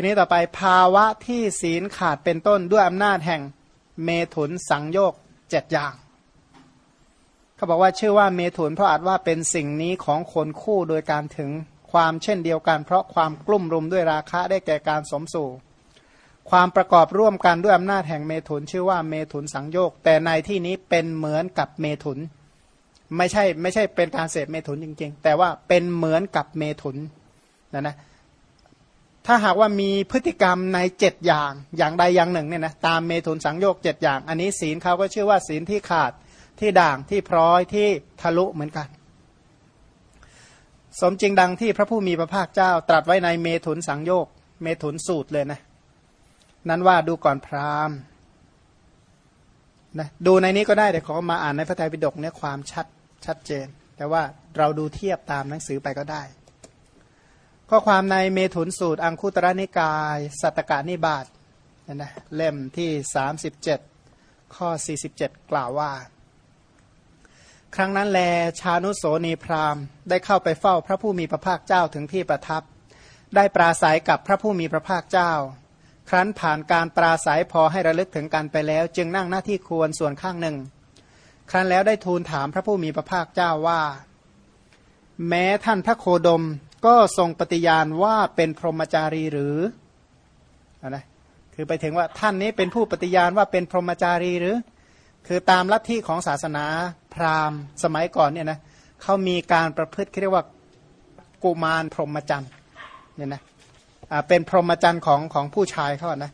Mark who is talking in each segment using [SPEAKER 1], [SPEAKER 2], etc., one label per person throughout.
[SPEAKER 1] ทีนี้ต่อไปภาวะที่ศีลขาดเป็นต้นด้วยอำนาจแห่งเมถุนสังโยกเจ็ดอย่าง เขาบอกว่าชื่อว่าเมถุนเพราะอาจว่าเป็นสิ่งนี้ของคนคู่โดยการถึงความเช่นเดียวกัน เพราะความกลุ่มรุมด้วยราคะได้แก่การสมสู่ ความประกอบร่วมกันด้วยอำนาจแห่งเมถุนชื่อว่าเมถุนสังโยกแต่ในที่นี้เป็นเหมือนกับเมถุน ไม่ใช่ไม่ใช่เป็นการเสพเมถุนจริง ๆ แต่ว่าเป็นเหมือนกับเมถุนนะนะ ถ้าหากว่ามีพฤติกรรมในเจ็ดอย่างอย่างใดอย่างหนึ่งเนี่ยนะตามเมถุนสังโยกเจ็ดอย่าง อันนี้ศีลเขาก็ชื่อว่าศีลที่ขาดที่ด่างที่พร้อยที่ทะลุเหมือนกัน สมจริงดังที่พระผู้มีพระภาคเจ้าตรัสไว้ในเมถุนสังโยกเมถุนสูตรเลยนะนั้นว่าดูก่อนพราหมณ์นะดูในนี้ก็ได้แต่ขอมาอ่านในพระไตรปิฎกเนี่ยความชัดชัดเจน แต่ว่าเราดูเทียบตามหนังสือไปก็ได้ ข้อความในเมถุนสูตร อังคุตระนิกาย สัตตกานิบาตนะเล่มที่ 37 ข้อ 47 กล่าวว่า ครั้งนั้นแลชานุโสนีพรามได้เข้าไปเฝ้าพระผู้มีพระภาคเจ้าถึงที่ประทับ ได้ปราศัยกับพระผู้มีพระภาคเจ้า ครั้นผ่านการปราศัยพอให้ระลึกถึงกันไปแล้ว จึงนั่งหน้าที่ควรส่วนข้างหนึ่ง ครั้นแล้วได้ทูลถามพระผู้มีพระภาคเจ้าว่า แม้ท่านพระโคดม ก็ทรงปฏิญาณว่าเป็นพรหมจารีหรือนะคือไปถึงว่าท่านนี้เป็นผู้ปฏิญาณว่าเป็นพรหมจารีหรือ คือตามลัทธิของศาสนาพราหมณ์สมัยก่อนเนี่ยนะเขามีการประพฤติเรียกว่ากุมารพรหมจรรย์เนี่ยนะเป็นพรหมจรรย์ของของผู้ชายเขานะ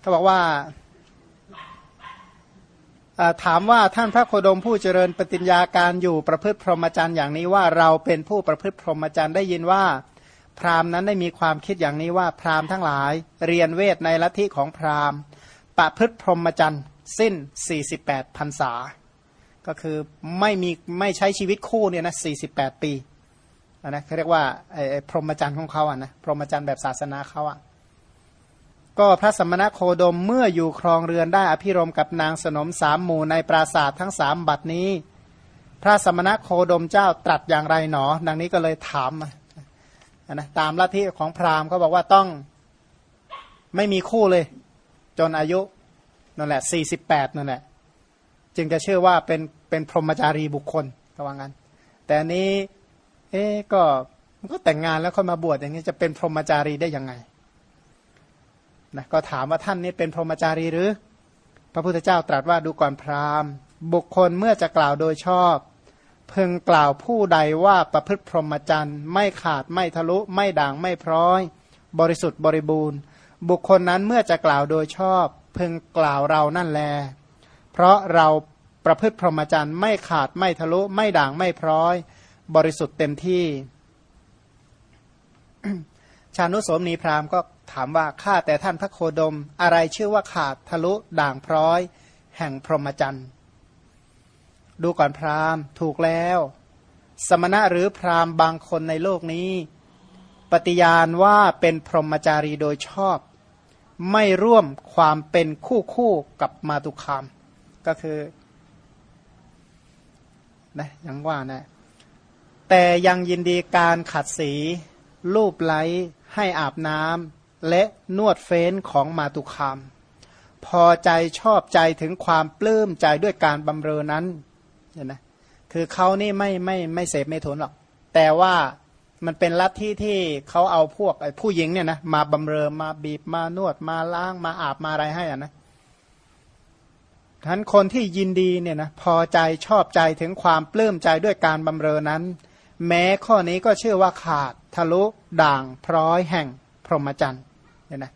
[SPEAKER 1] เขาบอกว่า ถามว่าท่านพระโคดมผู้เจริญปฏิญญาการอยู่ประพฤติพรหมจรรย์อย่างนี้ว่าเราเป็นผู้ประพฤติพรหมจรรย์ได้ยินว่า พราหมณ์นั้นได้มีความคิดอย่างนี้ว่าพราหมณ์ทั้งหลาย เรียนเวทในลัทธิของพราหมณ์ ประพฤติพรหมจรรย์สิ้น 48พรรษา ก็คือไม่มีไม่ใช้ชีวิตคู่เนี่ยนะ48 ปีนะเขาเรียกว่าไอ้พรหมจรรย์ของเขาอะนะพรหมจรรย์แบบศาสนาเขาอะ ก็พระสมณโคดมเมื่ออยู่ครองเรือนได้อภิรมกับนางสนมสามหมู่ในปราศาสตร์ทั้งสามบัดนี้ พระสมณโคดมเจ้าตรัสอย่างไรหนอ ดังนี้ก็เลยถามนะตามลัทธิของพราหมณ์เขาบอกว่าต้องไม่มีคู่เลย จนอายุนั่นแหละสี่สิบแปดนั่นแหละจึงจะเชื่อว่าเป็นเป็นพรหมจารีบุคคลก็ว่างั้นแต่นี้ เอ๊ก็มันก็แต่งงานแล้วค่อยมาบวชอย่างนี้จะเป็นพรหมจารีได้ยังไง นะก็ถามว่าท่านนี้เป็นพรหมจารีหรือ พระพุทธเจ้าตรัสว่าดูก่อนพราหมณ์ บุคคลเมื่อจะกล่าวโดยชอบพึงกล่าวผู้ใดว่าประพฤติพรหมจรรย์ไม่ขาดไม่ทะลุไม่ด่างไม่พร้อย บริสุทธิ์บริบูรณ์ บุคคลนั้นเมื่อจะกล่าวโดยชอบพึงกล่าวเรานั่นแล เพราะเราประพฤติพรหมจรรย์ไม่ขาดไม่ทะลุไม่ด่างไม่พร้อย บริสุทธิ์เต็มที่ ชานุสมนีพราหมณ์ก็ถามว่าข้าแต่ท่านพระโคดม อะไรชื่อว่าขาดทะลุด่างพร้อย แห่งพรหมจรรย์ดูก่อนพราหมณ์ถูกแล้ว สมณะหรือพราหมณ์บางคนในโลกนี้ ปฏิญาณว่าเป็นพรหมจารีโดยชอบ ไม่ร่วมความเป็นคู่คู่กับมาตุคามก็คือนะยังว่านะแต่ยังยินดีการขัดสี รูปไล้ ให้อาบน้ำและนวดเฟ้นของมาตุคาม พอใจชอบใจถึงความปลื้มใจด้วยการบำเรอนั้นเนี่ยนะคือเขานี่ไม่ไม่ไม่เสพไม่ทนหรอก แต่ว่ามันเป็นลัทธิที่เขาเอาพวกผู้หญิงเนี่ยนะมาบำเรอมาบีบมานวดมาล้างมาอาบมาอะไรให้อะนะทั้นคนที่ยินดีเนี่ยนะพอใจชอบใจถึงความปลื้มใจด้วยการบำเรอนั้น แม้ข้อนี้ก็เชื่อว่าขาด ทะลุด่างพร้อยแห่งพรหมจรรย์เนี่ยนะ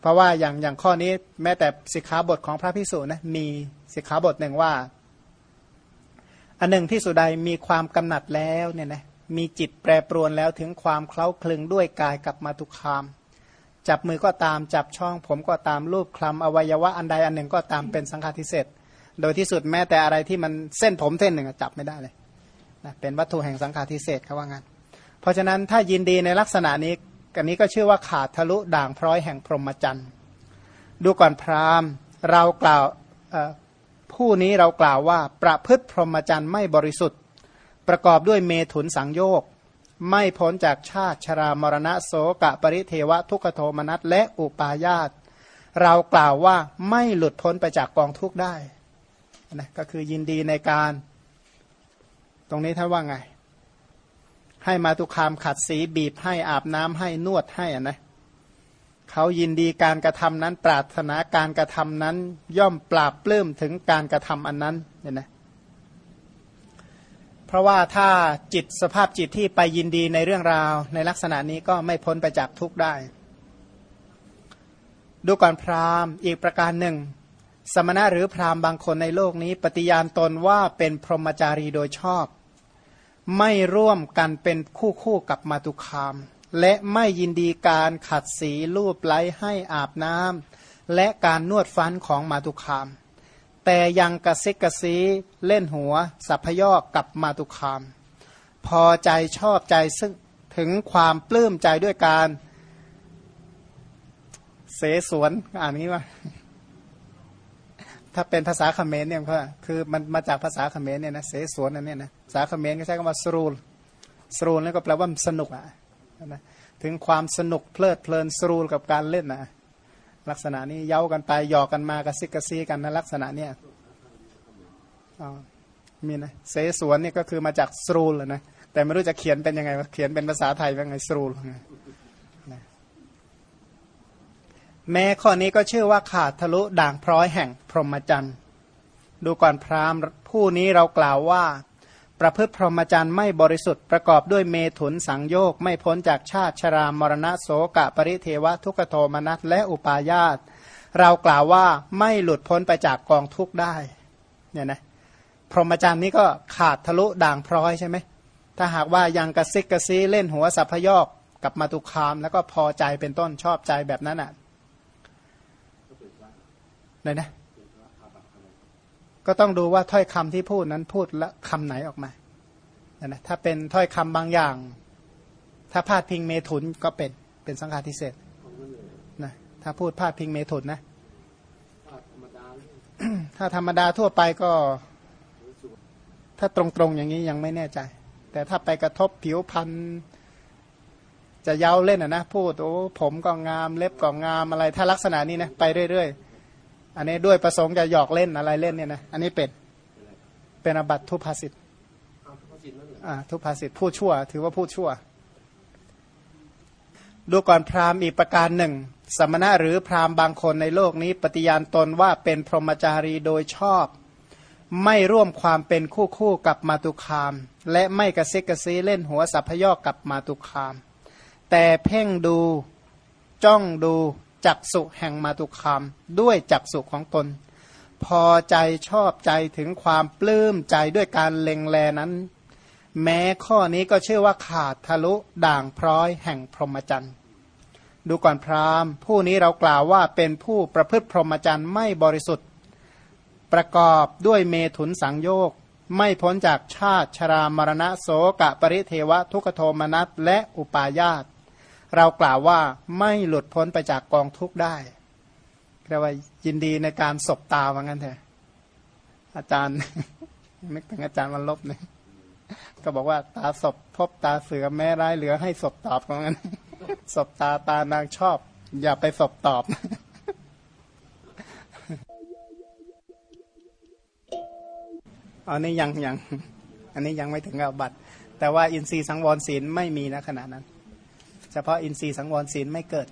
[SPEAKER 1] เพราะว่าอย่างอย่างข้อนี้แม้แต่สิกขาบทของพระพิสุนะมีสิกขาบทหนึ่งว่า อันหนึ่งที่สุใดมีความกำหนัดแล้วเนี่ยนะมีจิตแปรปรวนแล้วถึงความเคล้าคลึงด้วยกายกับมาตุคาม จับมือก็ตามจับช่อง ผมก็ตามรูปคลำอวัยวะอันใดอันหนึ่งก็ตามเป็นสังฆาทิเศษโดยที่สุดแม้แต่อะไรที่มันเส้นผมเส้นหนึ่งจับไม่ได้เลยนะเป็นวัตถุแห่งสังฆาทิเศษเขาว่างั้น ราะฉะนั้นถ้ายินดีในลักษณะนี้อันนี้ก็ชื่อว่าขาดทะลุด่างพร้อยแห่งพรหมจรรย์ดูก่อนพราหมณ์เรากล่าวผู้นี้เรากล่าวว่าประพฤติพรหมจรรย์ไม่บริสุทธิ์ ประกอบด้วยเมถุนสังโยกไม่พ้นจากชาติชรามรณะโสกะปริเทวะทุกขโทมนัสและอุปาญาตเรากล่าวว่าไม่หลุดพ้นไปจากกองทุกข์ได้นะก็คือยินดีในการ ตรงนี้ท่านว่าไง ให้มาตุคามขัดสีบีบให้อาบน้ำให้นวดให้อะนะเขายินดีการกระทำนั้น ปรารถนาการกระทำนั้น ย่อมปราบปลื้มถึงการกระทำอันนั้นเห็นไหมเพราะว่าถ้าจิตสภาพจิตที่ไปยินดีในเรื่องราวในลักษณะนี้ก็ไม่พ้นไปจากทุกข์ได้ ดูก่อนพราหมณ์อีกประการหนึ่ง สมณะหรือพราหมณ์บางคนในโลกนี้ ปฏิญาณตนว่าเป็นพรหมจารีโดยชอบ ไม่ร่วมกันเป็นคู่คู่กับมาตุคาม และไม่ยินดีการขัดสีรูปไล้ให้อาบน้ำและการนวดฟันของมาตุคาม แต่ยังกระซิกกระซีเล่นหัว สัพยอกกับมาตุคาม พอใจชอบใจซึ่งถึงความปลื้มใจด้วยการเสสวนอ่านนี้ว่า ถ้าเป็นภาษาเขมรเนี่ยก็คือมันมาจากภาษาเขมรเนี่ยนะเสสวนอันเนี้นะภาษาเขมรก็ใช้คำว่าสรูลสรูลนี่ก็แปลว่าสนุกอะนะถึงความสนุกเพลิดเพลินสรูลกับการเล่นนะลักษณะนี้เย้ากันไปหยอกกันมากระซิกกระซีกันนะลักษณะเนี้ยอ๋อมีนะเสสวนนี่ก็คือมาจากสรูลนะแต่ไม่รู้จะเขียนเป็นยังไงเขียนเป็นภาษาไทยเป็นไงสรูลนะ แม้ข้อนี้ก็ชื่อว่าขาดทะลุด่างพร้อยแห่งพรหมจรรย์ ดูก่อนพราหมณ์ผู้นี้เรากล่าวว่า ประพฤติพรหมจรรย์ไม่บริสุทธิ์ประกอบด้วยเมถุนสังโยกไม่พ้นจากชาติชรามรณะโสกะปริเทวะทุกโทมนัสและอุปาญาตเรากล่าวว่าไม่หลุดพ้นไปจากกองทุกข์ได้เนี่ยนะพรหมจรรย์นี้ก็ขาดทะลุด่างพร้อยใช่ไหมถ้าหากว่ายังกระซิกกระซีเล่นหัวสัพยอกกับมาตุคามแล้วก็พอใจเป็นต้นชอบใจแบบนั้นอะ เลยนะก็ต้องดูว่าถ้อยคำที่พูดนั้นพูดละคำไหนออกมานะถ้าเป็นถ้อยคำบางอย่าง ถ้าพาดพิงเมถุนก็เป็นเป็นสังฆาทิเศษนะถ้าพูดพาดพิงเมถุนนะถ้าธรรมดาทั่วไปก็ ถ้าตรงๆอย่างนี้ยังไม่แน่ใจ แต่ถ้าไปกระทบผิวพันธ์จะเย้าเล่นอะนะพูดโอ้ผมก็งามเล็บก็งามอะไร ถ้าลักษณะนี้นะไปเรื่อยๆ อันนี้ด้วยประสงค์จะหยอกเล่นอะไรเล่นเนี่ยนะอันนี้เป็นเป็นอบัตทุพาสิทธิ์ทุพาสิทธิ์ผู้ชั่ว ถือว่าผู้ชั่ว ดูก่อนพราหมณ์อีกประการหนึ่ง สมณะหรือพราหมณ์บางคนในโลกนี้ ปฏิญาณตนว่าเป็นพรหมจารีโดยชอบ ไม่ร่วมความเป็นคู่คู่กับมาตุคาม และไม่กระซิกกระซีเล่นหัวสัพยอกกับมาตุคาม แต่เพ่งดูจ้องดู จักสุแห่งมาตุคามด้วยจักสุของตน พอใจชอบใจถึงความปลื้มใจด้วยการเล็งแลนั้น แม้ข้อนี้ก็เชื่อว่าขาดทะลุด่างพร้อยแห่งพรหมจรรย์ดูก่อนพราหมณ์ ผู้นี้เรากล่าวว่าเป็นผู้ประพฤติพรหมจรรย์ไม่บริสุทธิ์ ประกอบด้วยเมถุนสังโยกไม่พ้นจากชาติชรามรณะโสกะปริเทวะทุกโทมนัสและอุปาญาต เรากล่าวว่าไม่หลุดพ้นไปจากกองทุกข์ได้เรียกว่ายินดีในการศบตาว่างั้นเถอะอาจารย์นึกถึงอาจารย์วันลบเนี่ยก็บอกว่าตาศพพบตาเสือแม่ร้ายเหลือให้ศพตอบว่างั้นศพตาตานางชอบ อย่าไปศพตอบอันนี้ยังยัง อันนี้ยังไม่ถึงกับบัตร แต่ว่าอินทรีย์สังวรศีลไม่มีนะขณะนั้น ฉพาะอินทรีย์สังวรศีลไม่เกิด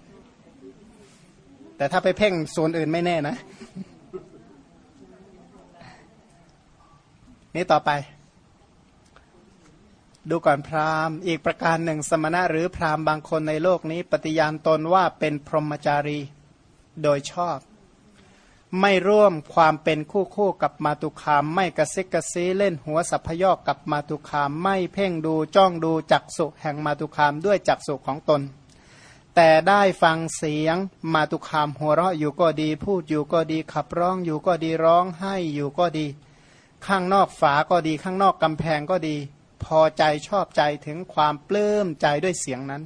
[SPEAKER 1] แต่ถ้าไปเพ่งโซนอื่นไม่แน่นะ นี่ต่อไป ดูก่อนพราหมณ์ อีกประการหนึ่ง สมณะหรือพราหมณ์บางคนในโลกนี้ ปฏิญาณตนว่าเป็นพรหมจารี โดยชอบ ไม่ร่วมความเป็นคู่คู่กับมาตุคาม ไม่กระซิกกระซีเล่นหัวสัพยอกกับมาตุคาม ไม่เพ่งดูจ้องดูจักสุแห่งมาตุคามด้วยจักสุของตน แต่ได้ฟังเสียงมาตุคามหัวเราะอยู่ก็ดี พูดอยู่ก็ดีขับร้องอยู่ก็ดีร้องให้อยู่ก็ดี ข้างนอกฝาก็ดีข้างนอกกำแพงก็ดี พอใจชอบใจถึงความปลื้มใจด้วยเสียงนั้น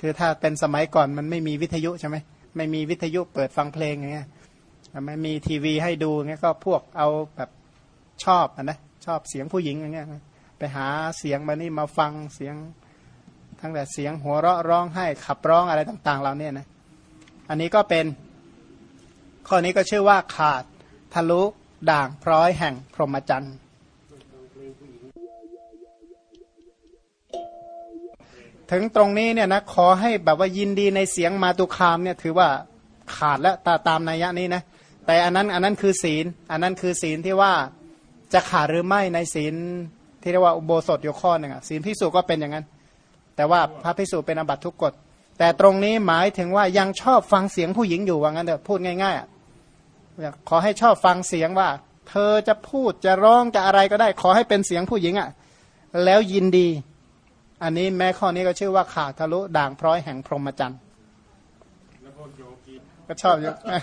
[SPEAKER 1] คือถ้าเป็นสมัยก่อนมันไม่มีวิทยุใช่ไหมไม่มีวิทยุเปิดฟังเพลงอย่างเงี้ย ไม่มีทีวีให้ดูเงี้ยก็พวกเอาแบบชอบนะชอบเสียงผู้หญิงอย่างเงี้ยไปหาเสียงมานี่มาฟังเสียงทั้งแต่เสียงหัวเราะร้องไห้ขับร้องอะไรต่าง ๆ เราเนี่ยนะอันนี้ก็เป็นข้อนี้ก็ชื่อว่าขาดทะลุด่างพร้อยแห่งพรหมจรรย์ถึงตรงนี้เนี่ยนะขอให้แบบว่ายินดีในเสียงมาตุคามเนี่ยถือว่าขาดแล้วตาตามนัยยะนี้นะ แต่อันนั้นอันนั้นคือศีล อันนั้นคือศีลที่ว่าจะขาดหรือไม่ในศีลที่เรียกว่าอุโบสถอยู่ข้อหนึ่งอะศีลพิสูจก็เป็นอย่างนั้น แต่ว่าพระพิสูจเป็นอบัตทุกกฎแต่ตรงนี้หมายถึงว่ายังชอบฟังเสียงผู้หญิงอยู่ว่างั้นเถอะพูดง่ายๆอะขอให้ชอบฟังเสียงว่า เธอจะพูดจะร้องจะอะไรก็ได้ ขอให้เป็นเสียงผู้หญิงอะ่ะแล้วยินดี อันนี้แม้ข้อนี้ก็ชื่อว่าขาดทะลุด่างพร้อยแห่งพรหมจรรย์ก็ชอบเยอะแต่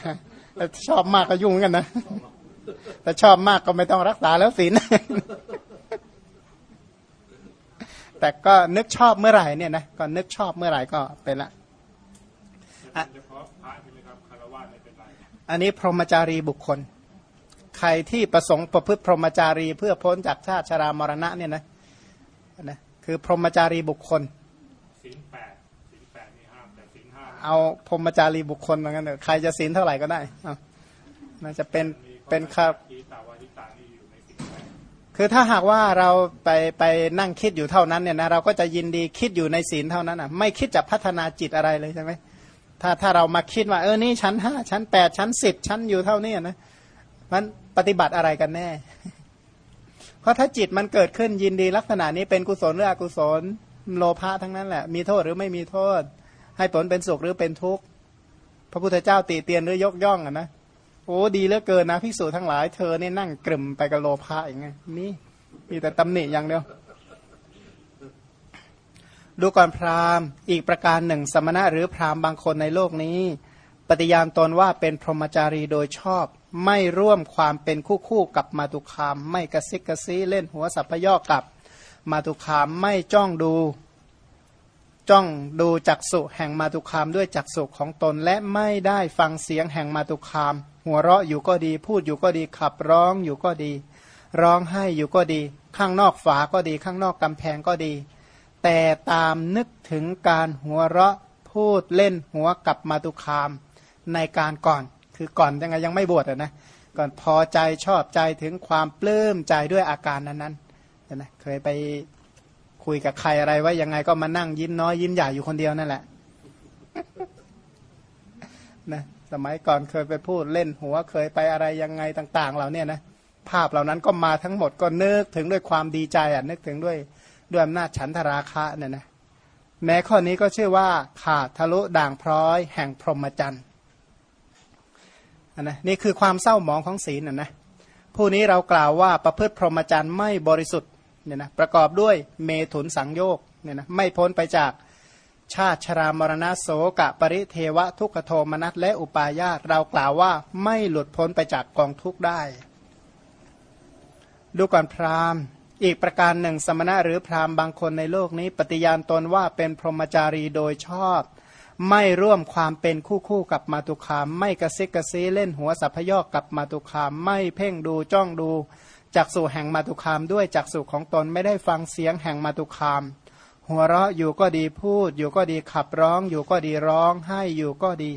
[SPEAKER 1] ชอบมากก็ยุ่งกันนะแต่ชอบมากก็ไม่ต้องรักษาแล้วศีลแต่ก็นึกชอบเมื่อไหร่เนี่ยนะก็นึกชอบเมื่อไหร่ก็เป็นละอันนี้พรหมจารีบุคคล ใครที่ประสงค์ประพฤติพรหมจารีเพื่อพ้นจากชาติชรามรณะเนี่ยนะนะคือพรหมจารีบุคคลศีลแปดศีลแปดนี่ห้ามแต่ศีลห้า เอาพรมจารีบุคคลเหมือนกันเถอะใครจะศีลเท่าไหร่ก็ได้น่าจะเป็นเป็นครับคือถ้าหากว่าเราไปไปนั่งคิดอยู่เท่านั้นเนี่ยนะเราก็จะยินดีคิดอยู่ในศีลเท่านั้นอะไม่คิดจะพัฒนาจิตอะไรเลยใช่ไหมถ้าถ้าเรามาคิดว่าเออนี่ชั้นห้าชั้นแปดชั้นสิบชั้นอยู่เท่านี้นะมันปฏิบัติอะไรกันแน่ เพราะถ้าจิตมันเกิดขึ้นยินดีลักษณะนี้เป็นกุศลหรืออกุศลโลภะทั้งนั้นแหละ มีโทษหรือไม่มีโทษ ให้ผลเป็นสุขหรือเป็นทุกข์พระพุทธเจ้าตีเตียนหรือยกย่องอะนะโอ้ดีเหลือเกินนะภิกษุทั้งหลายเธอเนี่ยนั่งกลุ่มไปกับโลภะอย่างไงนี่มีแต่ตำหนิอย่างเดียวดูก่อนพราหมณ์อีกประการหนึ่ง สมณะหรือพราหมณ์บางคนในโลกนี้ ปฏิญาณตนว่าเป็นพรหมจารีโดยชอบ ไม่ร่วมความเป็นคู่คู่กับมาตุคาม ไม่กระซิกกระซีเล่นหัวสัพพยอกกับมาตุคามไม่จ้องดู จ้องดูจักสุแห่งมาตุคามด้วยจักสุของตน และไม่ได้ฟังเสียงแห่งมาตุคาม หัวเราะอยู่ก็ดี พูดอยู่ก็ดีขับร้องอยู่ก็ดี ร้องไห้อยู่ก็ดี ข้างนอกฝาก็ดี ข้างนอกกำแพงก็ดี แต่ตามนึกถึงการหัวเราะพูดเล่นหัวกับมาตุคาม ในการก่อน คือก่อนยังไงยังไม่บวชนะก่อนพอใจชอบใจถึงความปลื้มใจด้วยอาการนั้นๆนะเคยไป คุยกับใครอะไรว่ายังไงก็มานั่งยิ้มน้อยยิ้มใหญ่อยู่คนเดียวนั่นแหละนะสมัยก่อนเคยไปพูดเล่นหัวเคยไปอะไรยังไงต่าง ๆเราเนี่ยนะภาพเหล่านั้นก็มาทั้งหมดก็นึกถึงด้วยความดีใจอะนึกถึงด้วยด้วยอำนาจฉันทราคะเนี่ยนะแม้ข้อนี้ก็ชื่อว่าขาดทะลุด่างพร้อย แห่งพรหมจรรย์นะนี่คือความเศร้าหมองของศีลนะนะผู้นี้เรากล่าวว่าประพฤติพรหมจรรย์ไม่บริสุทธิ์ เนี่ยนะประกอบด้วยเมถุนสังโยกเนี่ยนะไม่พ้นไปจากชาติชรามรณะโสกะปริเทวะทุกขโทมนัสและอุปาญาตเรากล่าวว่าไม่หลุดพ้นไปจากกองทุกข์ได้ ดูก่อนพราหมณ์ อีกประการหนึ่งสมณะหรือพราหมณ์บางคนในโลกนี้ ปฏิญาณตนว่าเป็นพรหมจารีโดยชอบ ไม่ร่วมความเป็นคู่คู่กับมาตุคาม ไม่กระซิกกระซีเล่นหัวสัพยอกกับมาตุคาม ไม่เพ่งดูจ้องดู จักสู่แห่งมาตุคามด้วยจักสู่ของตนไม่ได้ฟังเสียงแห่งมาตุคาม หัวเราะอยู่ก็ดีพูด อยู่ก็ดีขับร้อง อยู่ก็ดีร้องให้อยู่ก็ดี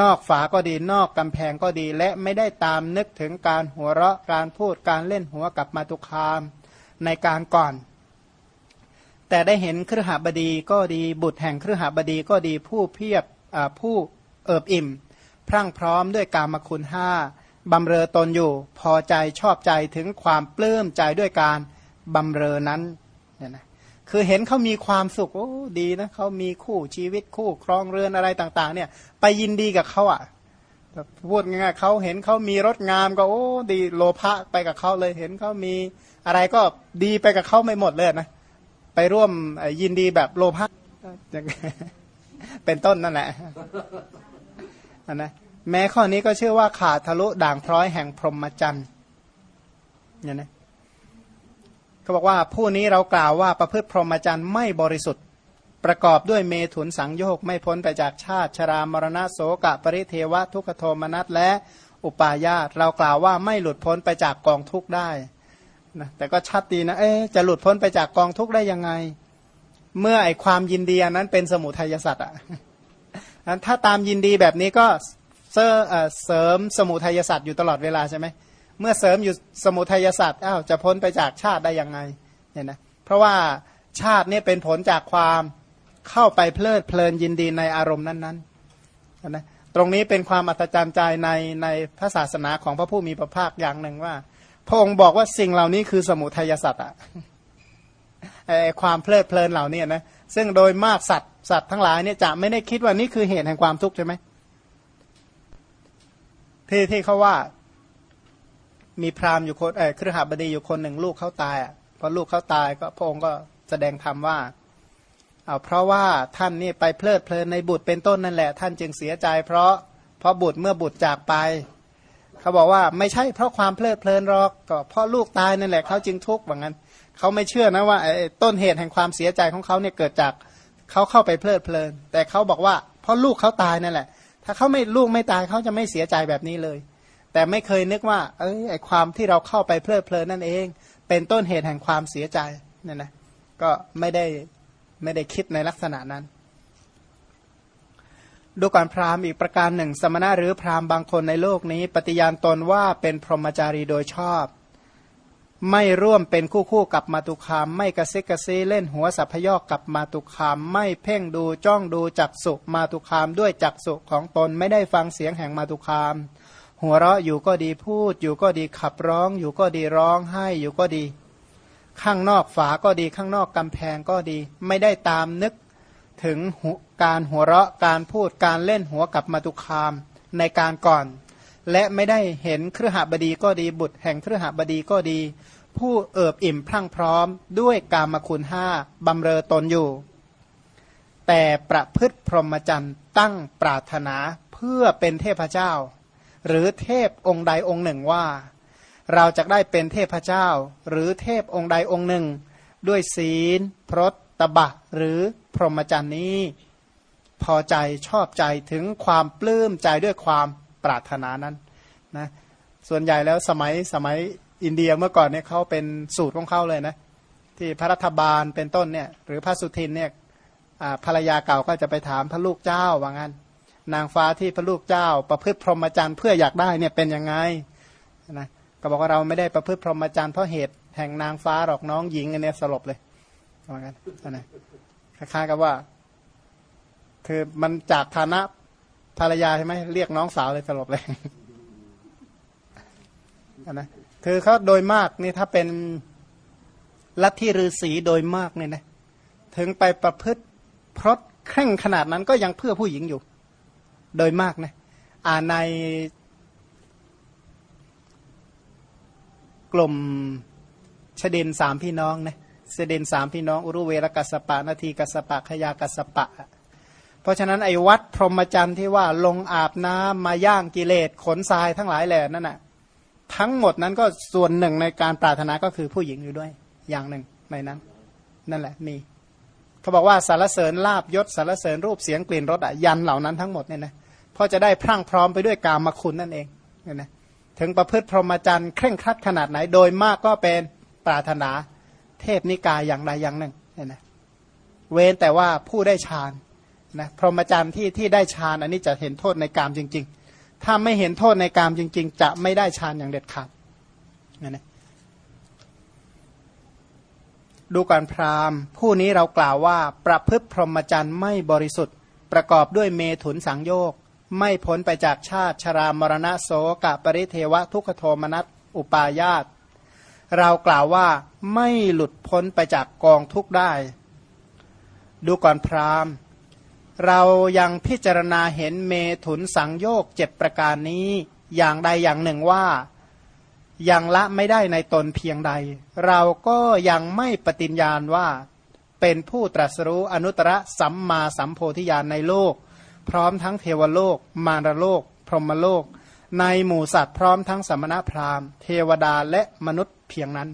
[SPEAKER 1] นอกฝาก็ดีนอกกำแพงก็ดี และไม่ได้ตามนึกถึงการหัวเราะการพูดการเล่นหัวกับมาตุคามในการก่อน แต่ได้เห็นเครือหบดีก็ดีบุตรแห่งเครือหบดีก็ดีผู้เพียบผู้เอิบอิ่ม พรั่งพร้อมด้วยกามคุณห้า บำเรอตนอยู่ พอใจชอบใจถึงความปลื้มใจด้วยการบำเรอนั้นเนี่ยนะคือเห็นเขามีความสุขโอ้ดีนะเขามีคู่ชีวิตคู่ครองเรือนอะไรต่างๆ เนี่ย ไปยินดีกับเขาอะ่ะพูดง่ายๆเขาเห็นเขามีรถงามก็โอ้ดีโลภะไปกับเขาเลยเห็นเขามีอะไรก็ดีไปกับเขาไม่หมดเลยนะไปร่วมยินดีแบบโลภะเป็นต้นนั่นแหละนะ แม้ข้อนี้ก็เชื่อว่าขาดทะลุด่างพร้อยแห่งพรหมจรรย์เนี่ยนะเขาบอกว่าผู้นี้เรากล่าวว่าประพฤติพรหมจรรย์ไม่บริสุทธิ์ ประกอบด้วยเมถุนสังโยกไม่พ้นไปจากชาติชรามรณะโสกะ ปริเทวะทุกโทมนัสและอุปาญาตเรากล่าวว่าไม่หลุดพ้นไปจากกองทุกข์ได้นะแต่ก็ชัดดีนะเอ๊จะหลุดพ้นไปจากกองทุกข์ได้ยังไง เมื่อไอความยินดีนั้นเป็นสมุทัยสัตว์อะถ้าตามยินดีแบบนี้ก็ เสริมสมุทัยสัตว์อยู่ตลอดเวลาใช่ไหมเมื่อเสริมอยู่สมุทัยสัตว์อ้าวจะพ้นไปจากชาติได้ยังไงเนี่ยนะเพราะว่าชาตินี่เป็นผลจากความเข้าไปเพลิดเพลินยินดีในอารมณ์นั้นๆนะตรงนี้เป็นความอัศจรรย์ใจในในพระศาสนาของพระผู้มีพระภาคอย่างหนึ่งว่า พระองค์บอกว่าสิ่งเหล่านี้คือสมุทัยสัตว์อะความเพลิดเพลินเหล่านี้นะซึ่งโดยมากสัตว์สัตว์ทั้งหลายเนี่ยจะไม่ได้คิดว่านี่คือเหตุแห่งความทุกข์ใช่ไหม ที่ที่เขาว่า มีพราหมณ์อยู่คนเออครหบดีอยู่คนหนึ่งลูกเขาตายอะพอลูกเขาตายก็พระองค์ก็แสดงธรรมว่าเอาเพราะว่าท่านนี่ไปเพลิดเพลินในบุตรเป็นต้นนั่นแหละ ท่านจึงเสียใจ เพราะเพราะบุตรเมื่อบุตรจากไป เขาบอกว่าไม่ใช่เพราะความเพลิดเพลินหรอกก็เพราะลูกตายนั่นแหละเขาจึงทุกข์ว่างั้นเขาไม่เชื่อนะว่าต้นเหตุแห่งความเสียใจของเขาเนี่ยเกิดจากเขาเข้าไปเพลิดเพลิน แต่เขาบอกว่าเพราะลูกเขาตายนั่นแหละ ถ้าเขาไม่ลูกไม่ตายเขาจะไม่เสียใจแบบนี้เลย แต่ไม่เคยนึกว่า เอ้ยไอความที่เราเข้าไปเพลิดเพลินนั่นเอง เป็นต้นเหตุแห่งความเสียใจเนั่นนะก็ไม่ได้ไม่ได้คิดในลักษณะนั้น ดูก่อนพราหมณ์อีกประการหนึ่ง สมณะหรือพราหมณ์บางคนในโลกนี้ ปฏิญาณตนว่าเป็นพรหมจารีโดยชอบ ไม่ร่วมเป็นคู่คู่กับมาตุคาม ไม่กระซิกกระซีเล่นหัวสัพยอกกับมาตุคาม ไม่เพ่งดูจ้องดูจักสุมาตุคามด้วยจักสุของตนไม่ได้ฟังเสียงแห่งมาตุคาม หัวเราะอยู่ก็ดีพูด อยู่ก็ดีขับร้อง อยู่ก็ดีร้องให้อยู่ก็ดี ข้างนอกฝาก็ดีข้างนอกกำแพงก็ดี ไม่ได้ตามนึกถึงการหัวเราะการพูดการเล่นหัวกับมาตุคามในการก่อน และไม่ได้เห็นเครือหบดีก็ดีบุตรแห่งเครือหบดีก็ดี ผู้เอิบอิ่มพรั่งพร้อม ด้วยกามคุณห้าบำเรอตนอยู่ แต่ประพฤติพรหมจรรย์ตั้งปรารถนาเพื่อเป็นเทพเจ้า หรือเทพองค์ใดองค์หนึ่งว่า เราจะได้เป็นเทพเจ้า หรือเทพองค์ใดองค์หนึ่ง ด้วยศีล พรตตบะ หรือพรหมจรรย์นี้ พอใจชอบใจถึงความปลื้มใจด้วยความ ปรารถนานั้นนะส่วนใหญ่แล้วสมัยสมัยอินเดียเมื่อก่อนเนี่ยเขาเป็นสูตรของเขาเลยนะที่พระรัฐบาลเป็นต้นเนี่ยหรือพระสุทินเนี่ยภรรยาเก่าก็จะไปถามพระลูกเจ้าว่างั้น นางฟ้าที่พระลูกเจ้า ประพฤติพรหมจรรย์เพื่ออยากได้เนี่ยเป็นยังไงนะก็บอกว่าเราไม่ได้ประพฤติพรหมจรรย์เพราะเหตุแห่งนางฟ้าหรอกน้องหญิงอันนี้สลบเลยว่างั้นนะคล้ายๆกับว่าคือมันจากฐานะ ภรรยาใช่ไหมเรียกน้องสาวเลยสลบเลยนะคือเขาโดยมากนี่ถ้าเป็นลัทธิฤาษีโดยมากเนี่ยนะถึงไปประพฤติพรตเคร่งขนาดนั้นก็ยังเพื่อผู้หญิงอยู่ โดยมากนะอ่าในกลุ่มชเดนสามพี่น้องนะเสดนสามพี่น้อง อุรุเวรกัสปะ นาทีกัสปะขยากัสปะ ราะฉะนั้นไอ้วัดพรหมจรรย์ที่ว่าลงอาบน้ำมาย่างกิเลสขนทรายทั้งหลายแหล่นั่นน่ะทั้งหมดนั้นก็ส่วนหนึ่งในการปรารถนาก็คือผู้หญิงอยู่ด้วย อย่างหนึ่งในนั้น นั่นแหละมีเขาบอกว่าสารเสริญลาบยศสารเสริญรูปเสียงกลิ่นรสอะยันเหล่านั้นทั้งหมดเนี่ยนะพราะจะได้พรั่งพร้อมไปด้วยกามคุณนั่นเองเนี่ยนะถึงประพฤติพรหมจรรย์เคร่งครัดขนาดไหนโดยมากก็เป็นปรารถนาเทพนิกายอย่างใดอย่างหนึ่งเนี่ยนะเว้นแต่ว่าผู้ได้ฌาน นะพรหมจรรย์ที่ที่ได้ฌานอันนี้จะเห็นโทษในกามจริง ๆ ถ้าไม่เห็นโทษในกามจริง ๆ จะไม่ได้ฌานอย่างเด็ดขาดนั่นะดูการพราหมณ์ ผู้นี้เรากล่าวว่าประพฤติพรหมจรรย์ไม่บริสุทธิ์ ประกอบด้วยเมถุนสังโยกไม่พ้นไปจากชาติชรามรณะโสกะปริเทวะทุกโทมนัสอุปายาตเรากล่าวว่าไม่หลุดพ้นไปจากกองทุกได้ ดูก่อนพราหมณ์ เรายังพิจารณาเห็นเมถุนสังโยกเจ็ดประการนี้อย่างใดอย่างหนึ่งว่ายังละไม่ได้ในตนเพียงใด เราก็ยังไม่ปฏิญญาณว่าเป็นผู้ตรัสรู้อนุตตรสัมมาสัมโพธิญาณในโลก พร้อมทั้งเทวโลก มารโลก พรหมโลก ในหมู่สัตว์พร้อมทั้งสมณพราหมณ์ เทวดาและมนุษย์เพียงนั้น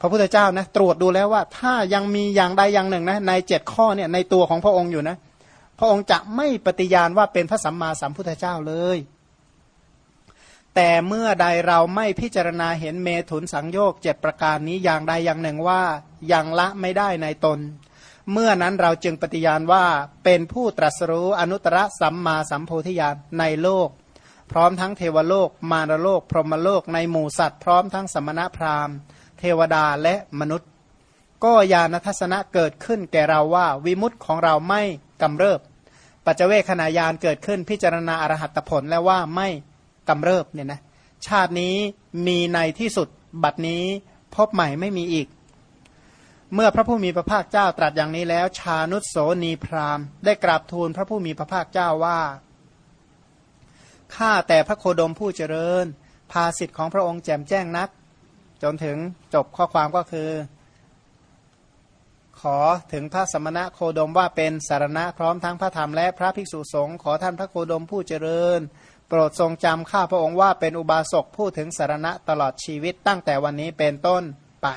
[SPEAKER 1] พระพุทธเจ้านะตรวจดูแล้วว่าถ้ายังมีอย่างใดอย่างหนึ่งนะในเจ็ดข้อเนี่ยในตัวของพระองค์อยู่นะ พระองค์จะไม่ปฏิญาณว่าเป็นพระสัมมาสัมพุทธเจ้าเลย แต่เมื่อใดเราไม่พิจารณาเห็นเมถุนสังโยกเจ็ดประการนี้อย่างใดอย่างหนึ่งว่ายังละไม่ได้ในตน เมื่อนั้นเราจึงปฏิญาณว่าเป็นผู้ตรัสรู้อนุตตรสัมมาสัมโพธิญาณในโลก พร้อมทั้งเทวโลก มารโลก พรหมโลกในหมู่สัตว์พร้อมทั้งสมณพราหมณ์ เทวดาและมนุษย์ ก็ญาณทัศนะเกิดขึ้นแก่เราว่าวิมุตติของเราไม่ กำเริบ ปัจเจเวขณะยานเกิดขึ้นพิจารณาอรหัตผลแล้วว่าไม่กำเริบเนี่ยนะชาตินี้มีในที่สุดบัดนี้พบใหม่ไม่มีอีก เมื่อพระผู้มีพระภาคเจ้าตรัสอย่างนี้แล้ว ชานุสโสนีพรามได้กราบทูลพระผู้มีพระภาคเจ้าว่าข้าแต่พระโคดมผู้เจริญ ภาสิทธิ์ของพระองค์แจ่มแจ้งนัก จนถึงจบข้อความก็คือ อถึงพระสมณะโคดมว่าเป็นสารณะพร้อมทั้งพระธรรมและพระภิกษุสงฆ์ขอท่านพระโคดมผู้เจริญ โปรดทรงจำข้าพระองค์ว่าเป็นอุบาสกผู้ถึงสารณะตลอดชีวิตตั้งแต่วันนี้เป็นต้นไป